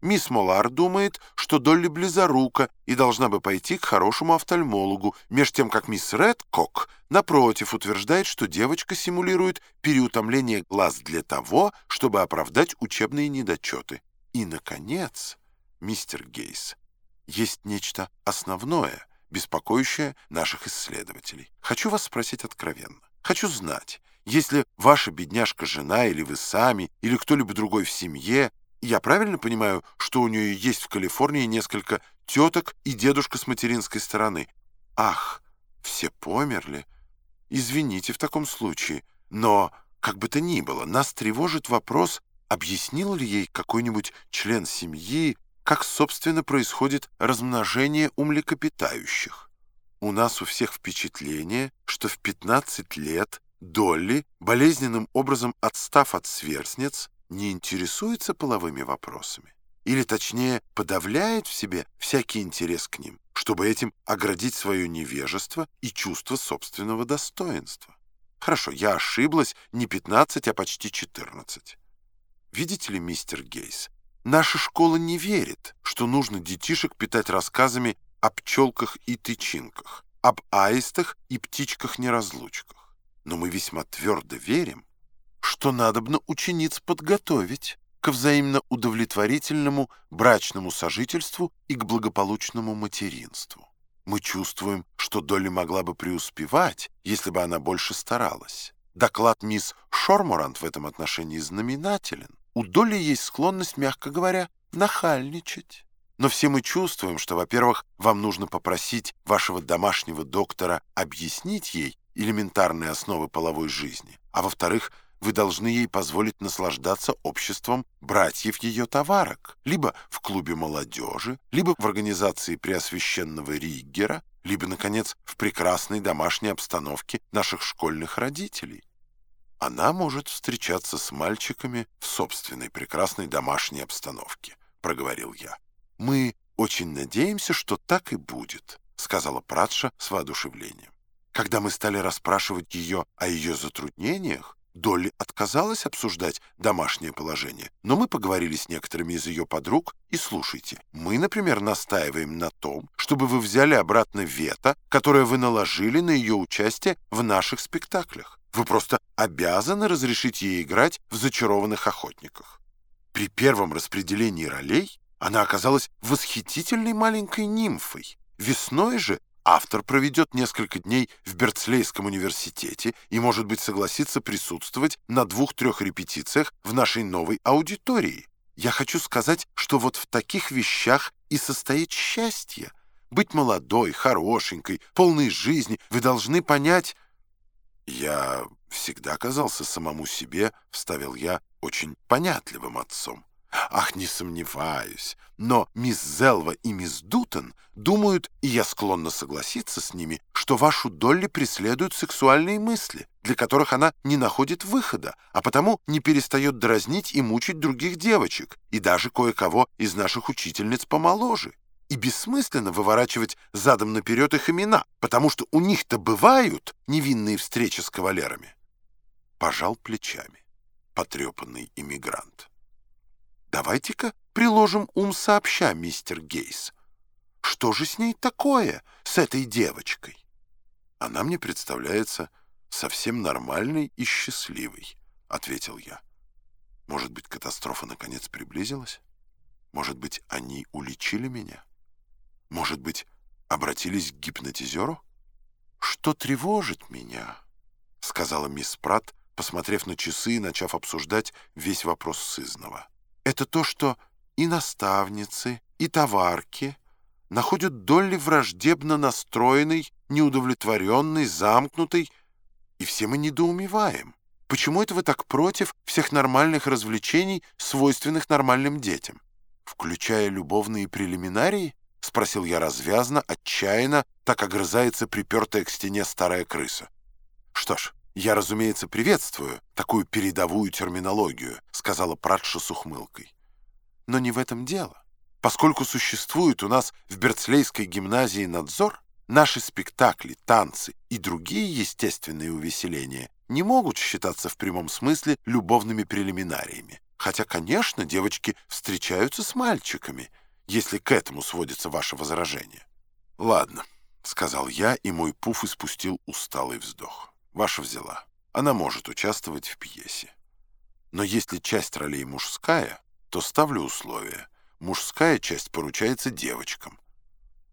Мисс Молар думает, что Долли близорука и должна бы пойти к хорошему офтальмологу, меж тем как мисс Редкок, напротив, утверждает, что девочка симулирует переутомление глаз для того, чтобы оправдать учебные недочеты. И, наконец, мистер Гейс, есть нечто основное, беспокоящее наших исследователей. Хочу вас спросить откровенно. Хочу знать, если ваша бедняжка-жена или вы сами, или кто-либо другой в семье я правильно понимаю, что у нее есть в Калифорнии несколько теток и дедушка с материнской стороны? Ах, все померли. Извините в таком случае, но, как бы то ни было, нас тревожит вопрос, объяснил ли ей какой-нибудь член семьи, как, собственно, происходит размножение у млекопитающих. У нас у всех впечатление, что в 15 лет Долли, болезненным образом отстав от сверстниц, не интересуется половыми вопросами, или, точнее, подавляет в себе всякий интерес к ним, чтобы этим оградить свое невежество и чувство собственного достоинства. Хорошо, я ошиблась не 15, а почти 14. Видите ли, мистер Гейс, наша школа не верит, что нужно детишек питать рассказами о пчелках и тычинках, об аистах и птичках-неразлучках. Но мы весьма твердо верим, что надобно учениц подготовить к взаимно удовлетворительному брачному сожительству и к благополучному материнству. Мы чувствуем, что Долли могла бы преуспевать, если бы она больше старалась. Доклад мисс Шормурант в этом отношении знаменателен. У Долли есть склонность, мягко говоря, нахальничать. Но все мы чувствуем, что, во-первых, вам нужно попросить вашего домашнего доктора объяснить ей элементарные основы половой жизни, а во-вторых, вы должны ей позволить наслаждаться обществом братьев ее товарок, либо в клубе молодежи, либо в организации Преосвященного Риггера, либо, наконец, в прекрасной домашней обстановке наших школьных родителей. Она может встречаться с мальчиками в собственной прекрасной домашней обстановке, проговорил я. Мы очень надеемся, что так и будет, сказала Пратша с воодушевлением. Когда мы стали расспрашивать ее о ее затруднениях, Долли отказалась обсуждать домашнее положение, но мы поговорили с некоторыми из ее подруг, и слушайте, мы, например, настаиваем на том, чтобы вы взяли обратно вето, которое вы наложили на ее участие в наших спектаклях. Вы просто обязаны разрешить ей играть в «Зачарованных охотниках». При первом распределении ролей она оказалась восхитительной маленькой нимфой. Весной же Автор проведет несколько дней в Берцлейском университете и, может быть, согласится присутствовать на двух-трех репетициях в нашей новой аудитории. Я хочу сказать, что вот в таких вещах и состоит счастье. Быть молодой, хорошенькой, полной жизни вы должны понять... Я всегда казался самому себе, вставил я, очень понятливым отцом. Ах, не сомневаюсь. Но мисс Зелва и мисс Дутон думают, и я склонна согласиться с ними, что вашу Долли преследуют сексуальные мысли, для которых она не находит выхода, а потому не перестает дразнить и мучить других девочек, и даже кое-кого из наших учительниц помоложе. И бессмысленно выворачивать задом наперед их имена, потому что у них-то бывают невинные встречи с кавалерами. Пожал плечами потрепанный иммигрант. Давайте-ка приложим ум сообща, мистер Гейс. Что же с ней такое, с этой девочкой? Она мне представляется совсем нормальной и счастливой, ответил я. Может быть, катастрофа наконец приблизилась? Может быть, они уличили меня? Может быть, обратились к гипнотизеру? Что тревожит меня? Сказала мисс Пратт, посмотрев на часы и начав обсуждать весь вопрос сызнова это то, что и наставницы, и товарки находят Долли враждебно настроенной, неудовлетворенной, замкнутой, и все мы недоумеваем. Почему это вы так против всех нормальных развлечений, свойственных нормальным детям? Включая любовные прелиминарии? Спросил я развязно, отчаянно, так огрызается припертая к стене старая крыса. Что ж, «Я, разумеется, приветствую такую передовую терминологию», сказала Пратша с ухмылкой. «Но не в этом дело. Поскольку существует у нас в Берцлейской гимназии надзор, наши спектакли, танцы и другие естественные увеселения не могут считаться в прямом смысле любовными прелиминариями. Хотя, конечно, девочки встречаются с мальчиками, если к этому сводится ваше возражение. Ладно, сказал я, и мой пуф испустил усталый вздох. Ваша взяла. Она может участвовать в пьесе. Но если часть ролей мужская, то ставлю условие. Мужская часть поручается девочкам,